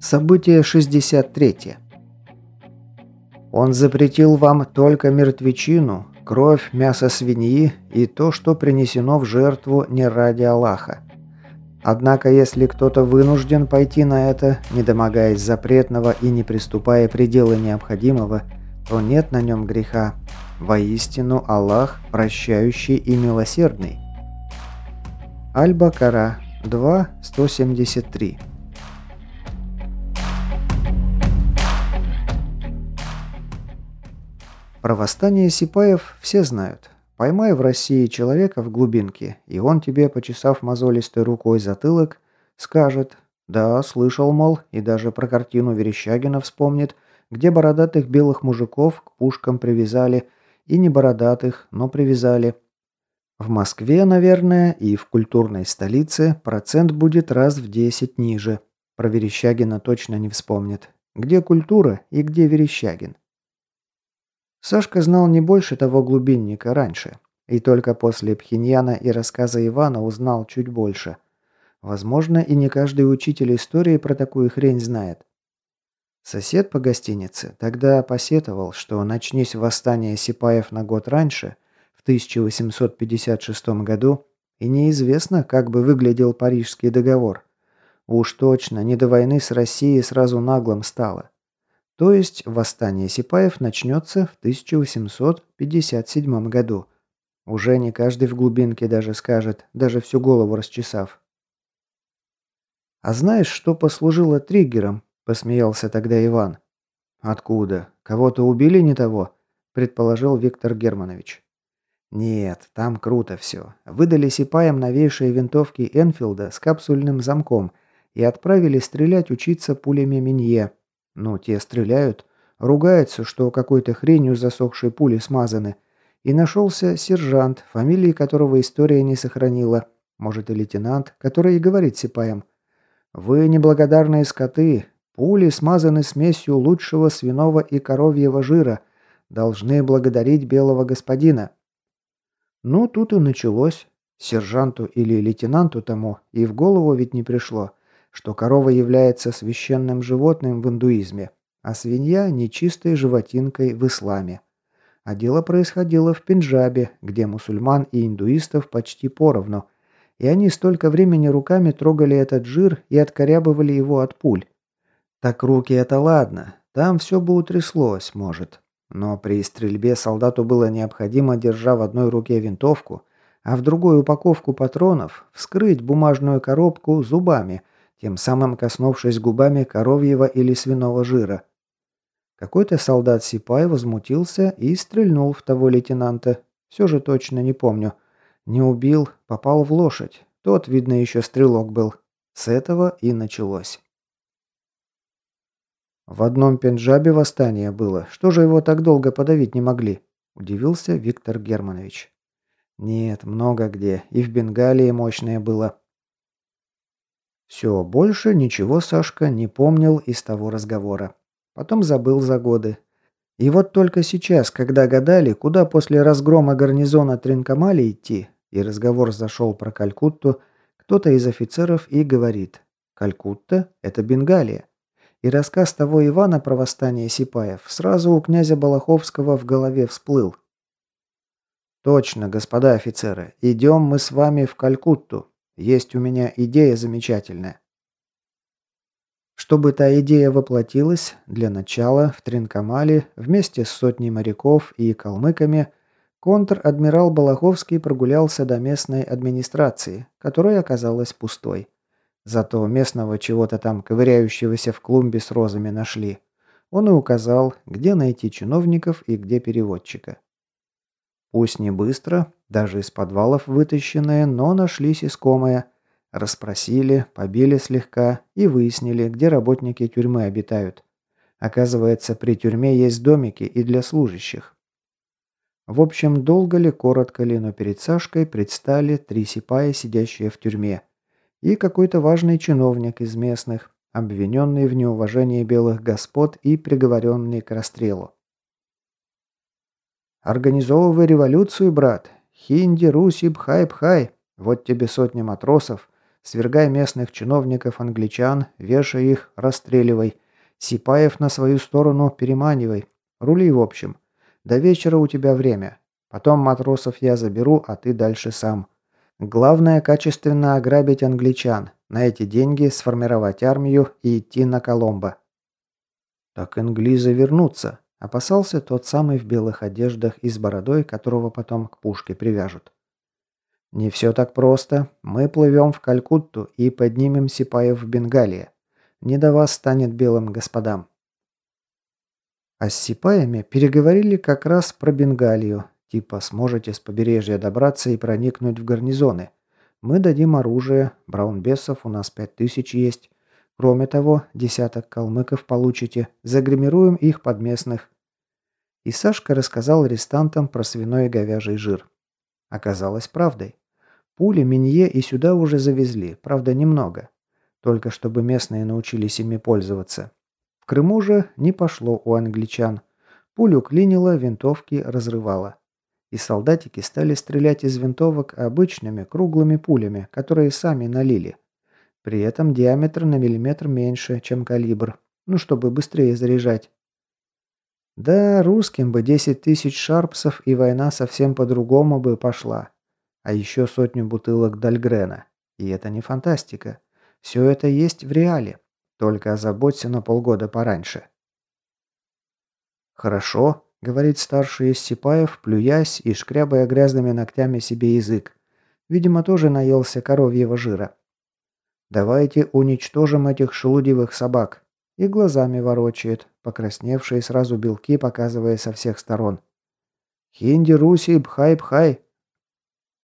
Событие 63. Он запретил вам только мертвечину, кровь, мясо свиньи и то, что принесено в жертву не ради Аллаха. Однако, если кто-то вынужден пойти на это, не домогаясь запретного и не приступая пределы необходимого, то нет на нем греха. Воистину Аллах прощающий и милосердный. Аль-Бакара 2.173 Про восстание сипаев все знают. Поймай в России человека в глубинке, и он тебе, почесав мозолистой рукой затылок, скажет «Да, слышал, мол, и даже про картину Верещагина вспомнит, где бородатых белых мужиков к пушкам привязали, и не бородатых, но привязали». В Москве, наверное, и в культурной столице процент будет раз в 10 ниже. Про Верещагина точно не вспомнит. Где культура и где Верещагин? Сашка знал не больше того глубинника раньше. И только после Пхеньяна и рассказа Ивана узнал чуть больше. Возможно, и не каждый учитель истории про такую хрень знает. Сосед по гостинице тогда посетовал, что начнись восстание сипаев на год раньше, в 1856 году, и неизвестно, как бы выглядел Парижский договор. Уж точно, не до войны с Россией сразу наглым стало. То есть восстание сипаев начнется в 1857 году. Уже не каждый в глубинке даже скажет, даже всю голову расчесав. «А знаешь, что послужило триггером?» – посмеялся тогда Иван. «Откуда? Кого-то убили не того?» – предположил Виктор Германович. «Нет, там круто все. Выдали сипаям новейшие винтовки Энфилда с капсульным замком и отправили стрелять учиться пулями Минье. Ну, те стреляют, ругаются, что какой-то хренью засохшей пули смазаны. И нашелся сержант, фамилии которого история не сохранила. Может и лейтенант, который и говорит сипаям. «Вы неблагодарные скоты. Пули смазаны смесью лучшего свиного и коровьего жира. Должны благодарить белого господина». Ну, тут и началось. Сержанту или лейтенанту тому и в голову ведь не пришло что корова является священным животным в индуизме, а свинья – нечистой животинкой в исламе. А дело происходило в Пенджабе, где мусульман и индуистов почти поровну, и они столько времени руками трогали этот жир и откорябывали его от пуль. Так руки это ладно, там все бы утряслось, может. Но при стрельбе солдату было необходимо, держа в одной руке винтовку, а в другой упаковку патронов, вскрыть бумажную коробку зубами, тем самым коснувшись губами коровьего или свиного жира. Какой-то солдат Сипай возмутился и стрельнул в того лейтенанта. Все же точно не помню. Не убил, попал в лошадь. Тот, видно, еще стрелок был. С этого и началось. В одном Пенджабе восстание было. Что же его так долго подавить не могли? Удивился Виктор Германович. Нет, много где. И в Бенгалии мощное было. Все, больше ничего Сашка не помнил из того разговора. Потом забыл за годы. И вот только сейчас, когда гадали, куда после разгрома гарнизона Тринкамали идти, и разговор зашел про Калькутту, кто-то из офицеров и говорит «Калькутта – это Бенгалия». И рассказ того Ивана про восстание сипаев сразу у князя Балаховского в голове всплыл. «Точно, господа офицеры, идем мы с вами в Калькутту. Есть у меня идея замечательная. Чтобы та идея воплотилась, для начала в Тринкамале вместе с сотней моряков и калмыками контр-адмирал Балаховский прогулялся до местной администрации, которая оказалась пустой. Зато местного чего-то там ковыряющегося в клумбе с розами нашли. Он и указал, где найти чиновников и где переводчика. Пусть не быстро, даже из подвалов вытащенные, но нашлись искомые. Расспросили, побили слегка и выяснили, где работники тюрьмы обитают. Оказывается, при тюрьме есть домики и для служащих. В общем, долго ли, коротко ли, но перед Сашкой предстали три сипая, сидящие в тюрьме, и какой-то важный чиновник из местных, обвиненный в неуважении белых господ и приговоренный к расстрелу. Организовывай революцию, брат. Хинди, Руси, Бхай-Бхай. Вот тебе сотня матросов. Свергай местных чиновников-англичан, вешай их, расстреливай. Сипаев на свою сторону переманивай. Рули в общем. До вечера у тебя время. Потом матросов я заберу, а ты дальше сам. Главное качественно ограбить англичан. На эти деньги сформировать армию и идти на Коломбо. Так англизы вернутся. Опасался тот самый в белых одеждах и с бородой, которого потом к пушке привяжут. «Не все так просто. Мы плывем в Калькутту и поднимем Сипаев в Бенгалии. Не до вас станет белым господам». А с Сипаями переговорили как раз про Бенгалию. Типа сможете с побережья добраться и проникнуть в гарнизоны. Мы дадим оружие, браунбесов у нас пять тысяч есть. Кроме того, десяток калмыков получите, загримируем их под местных. И Сашка рассказал арестантам про свиной и говяжий жир. Оказалось правдой. Пули Минье и сюда уже завезли, правда немного. Только чтобы местные научились ими пользоваться. В Крыму же не пошло у англичан. Пулю клинило, винтовки разрывало. И солдатики стали стрелять из винтовок обычными круглыми пулями, которые сами налили. При этом диаметр на миллиметр меньше, чем калибр. Ну, чтобы быстрее заряжать. Да, русским бы 10 тысяч шарпсов, и война совсем по-другому бы пошла а еще сотню бутылок Дальгрена. И это не фантастика. Все это есть в реале. Только озаботься на полгода пораньше. «Хорошо», — говорит старший из Сипаев, плюясь и шкрябая грязными ногтями себе язык. Видимо, тоже наелся коровьего жира. «Давайте уничтожим этих шелудивых собак». И глазами ворочает, покрасневшие сразу белки, показывая со всех сторон. «Хинди, Руси, Бхай-Бхай!»